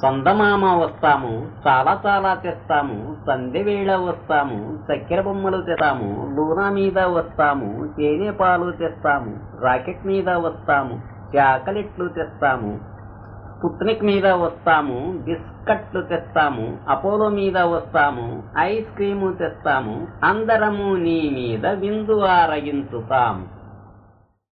చందమామ వస్తాము చాలా చాలా తెస్తాము సంధ్య వేళ వస్తాము చక్కెర బొమ్మలు తెస్తాము లూనా మీద వస్తాము తేనె పాలు తెస్తాము రాకెట్ మీద వస్తాము చాకలెట్లు తెస్తాము స్పుత్నిక్ మీద వస్తాము బిస్కట్లు తెస్తాము అపోలో మీద వస్తాము ఐస్ క్రీము తెస్తాము అందరము నీ మీద విందు ఆరగించుతాము